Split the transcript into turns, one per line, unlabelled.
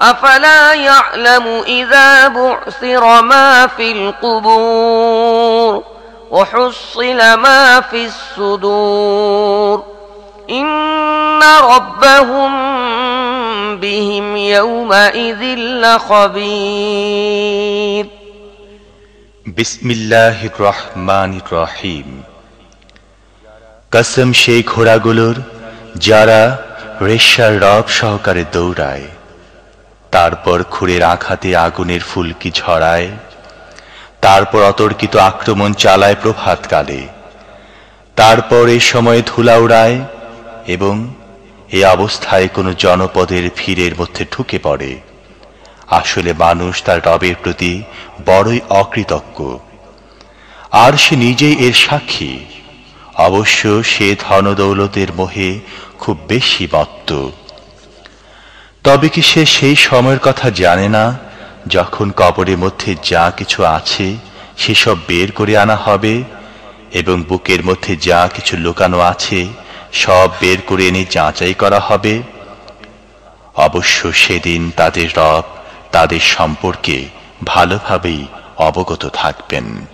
أفلا يعلم إذا بعثر ما في القبور وحصل ما في الصدور إن ربهم بهم يومئذ لخبير
بسم الله الرحمن الرحيم কসম সেই ঘোড়াগুলোর যারা রেশার রব সহকারে দৌড়ায় তারপর খুঁড়ের আঘাতে আগুনের ফুলকি ঝরায়, তারপর অতর্কিত আক্রমণ চালায় প্রভাতকালে। তারপর এ সময়ে ধুলা উড়ায় এবং এ অবস্থায় কোনো জনপদের ভিড়ের মধ্যে ঢুকে পড়ে। আসলে মানুষ তার রবের প্রতি বড়ই অকৃতজ্ঞ। আর সে নিজেই এর সাক্ষী। অবশ্য সে ধনদৌলতের মোহে খুব বেশি মত্ত। তবে কি সে সেই সময়ের কথা জানে না, যখন কবরের মধ্যে যা কিছু আছে সেসব বের করে আনা হবে, এবং বুকের মধ্যে যা কিছু লুকানো আছে সব বের করে এনে যাচাই করা হবে? অবশ্য সেদিন তাদের রব তাদের সম্পর্কে ভালোভাবেই অবগত থাকবেন।